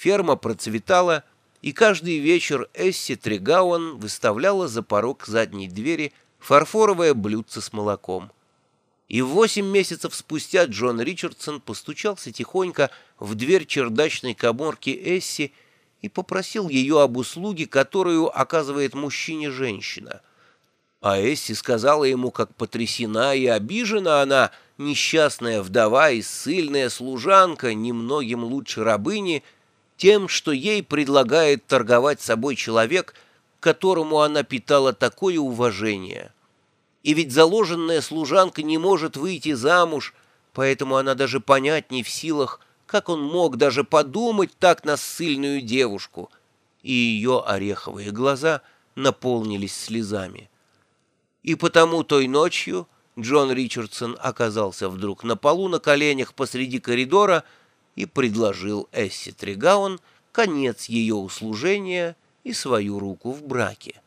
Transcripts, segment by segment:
Ферма процветала, и каждый вечер Эсси Трегауэн выставляла за порог задней двери фарфоровое блюдце с молоком. И восемь месяцев спустя Джон Ричардсон постучался тихонько в дверь чердачной коморки Эсси и попросил ее об услуге, которую оказывает мужчине женщина. А Эсси сказала ему, как потрясена и обижена она, несчастная вдова и ссыльная служанка, немногим лучше рабыни, тем, что ей предлагает торговать собой человек, которому она питала такое уважение. И ведь заложенная служанка не может выйти замуж, поэтому она даже понять не в силах, как он мог даже подумать так на ссыльную девушку, и ее ореховые глаза наполнились слезами. И потому той ночью Джон Ричардсон оказался вдруг на полу на коленях посреди коридора и предложил Эсси Тригаун конец ее услужения и свою руку в браке.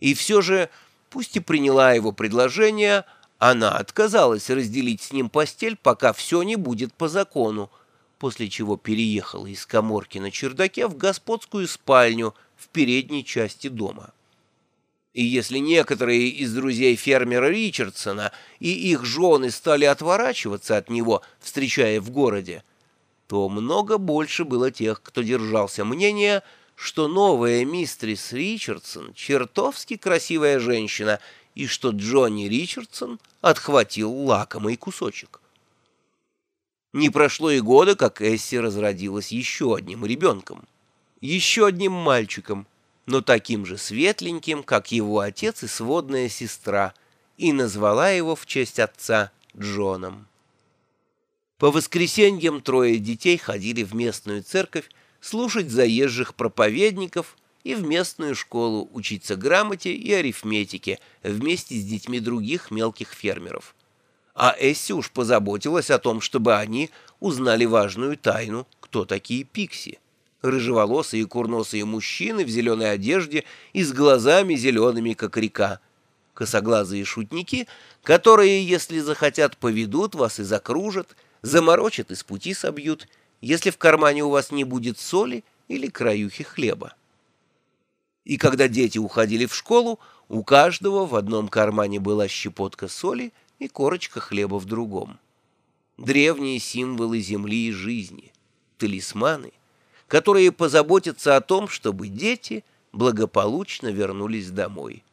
И все же Пусть и приняла его предложение, она отказалась разделить с ним постель, пока все не будет по закону, после чего переехала из коморки на чердаке в господскую спальню в передней части дома. И если некоторые из друзей фермера Ричардсона и их жены стали отворачиваться от него, встречая в городе, то много больше было тех, кто держался мнения, что новая мистрис Ричардсон чертовски красивая женщина и что Джонни Ричардсон отхватил лакомый кусочек. Не прошло и года, как Эсси разродилась еще одним ребенком, еще одним мальчиком, но таким же светленьким, как его отец и сводная сестра, и назвала его в честь отца Джоном. По воскресеньям трое детей ходили в местную церковь, слушать заезжих проповедников и в местную школу учиться грамоте и арифметике вместе с детьми других мелких фермеров. А Эсси уж позаботилась о том, чтобы они узнали важную тайну, кто такие пикси. Рыжеволосые и курносые мужчины в зеленой одежде и с глазами зелеными, как река. Косоглазые шутники, которые, если захотят, поведут вас и закружат, заморочат и с пути собьют, если в кармане у вас не будет соли или краюхи хлеба. И когда дети уходили в школу, у каждого в одном кармане была щепотка соли и корочка хлеба в другом. Древние символы земли и жизни, талисманы, которые позаботятся о том, чтобы дети благополучно вернулись домой,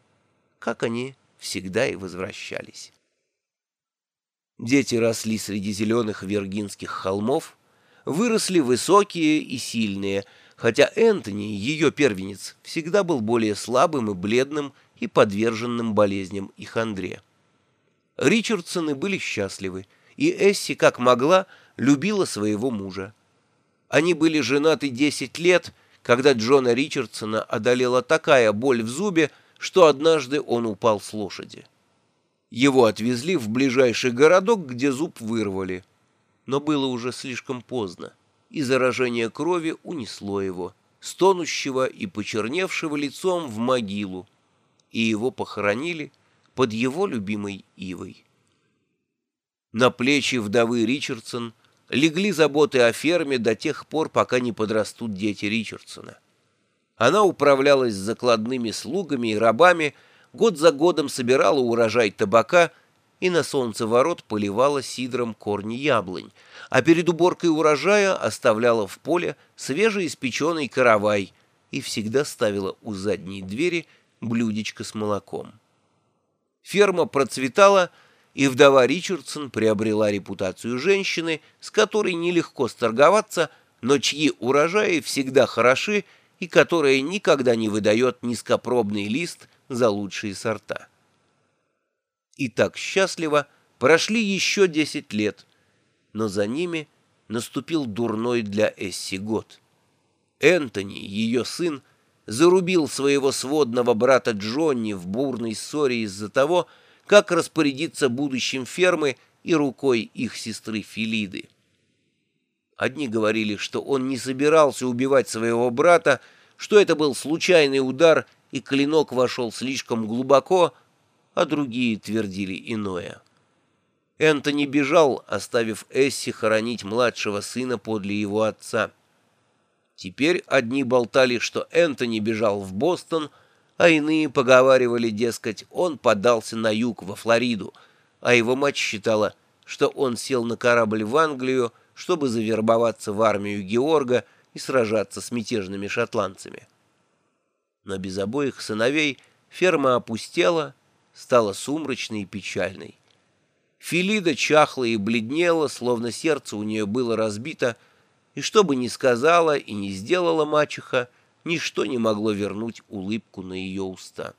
как они всегда и возвращались. Дети росли среди зеленых вергинских холмов, выросли высокие и сильные, хотя Энтони, ее первенец, всегда был более слабым и бледным и подверженным болезням и хандре. Ричардсоны были счастливы, и Эсси, как могла, любила своего мужа. Они были женаты 10 лет, когда Джона Ричардсона одолела такая боль в зубе, что однажды он упал с лошади. Его отвезли в ближайший городок, где зуб вырвали но было уже слишком поздно, и заражение крови унесло его, стонущего и почерневшего лицом в могилу, и его похоронили под его любимой ивой. На плечи вдовы Ричардсон легли заботы о ферме до тех пор, пока не подрастут дети Ричардсона. Она управлялась закладными слугами и рабами, год за годом собирала урожай табака и на солнце ворот поливала сидром корни яблонь, а перед уборкой урожая оставляла в поле свежеиспеченный каравай и всегда ставила у задней двери блюдечко с молоком. Ферма процветала, и вдова Ричардсон приобрела репутацию женщины, с которой нелегко сторговаться, но чьи урожаи всегда хороши и которая никогда не выдает низкопробный лист за лучшие сорта. И так счастливо прошли еще десять лет, но за ними наступил дурной для Эсси год. Энтони, ее сын, зарубил своего сводного брата Джонни в бурной ссоре из-за того, как распорядиться будущим фермы и рукой их сестры Филиды. Одни говорили, что он не собирался убивать своего брата, что это был случайный удар, и клинок вошел слишком глубоко, а другие твердили иное. Энтони бежал, оставив Эсси хоронить младшего сына подле его отца. Теперь одни болтали, что Энтони бежал в Бостон, а иные поговаривали, дескать, он подался на юг, во Флориду, а его мать считала, что он сел на корабль в Англию, чтобы завербоваться в армию Георга и сражаться с мятежными шотландцами. Но без обоих сыновей ферма опустела, стала сумрачной и печальной. Филида чахла и бледнела, словно сердце у нее было разбито, и что бы ни сказала и ни сделала мачеха, ничто не могло вернуть улыбку на ее уста.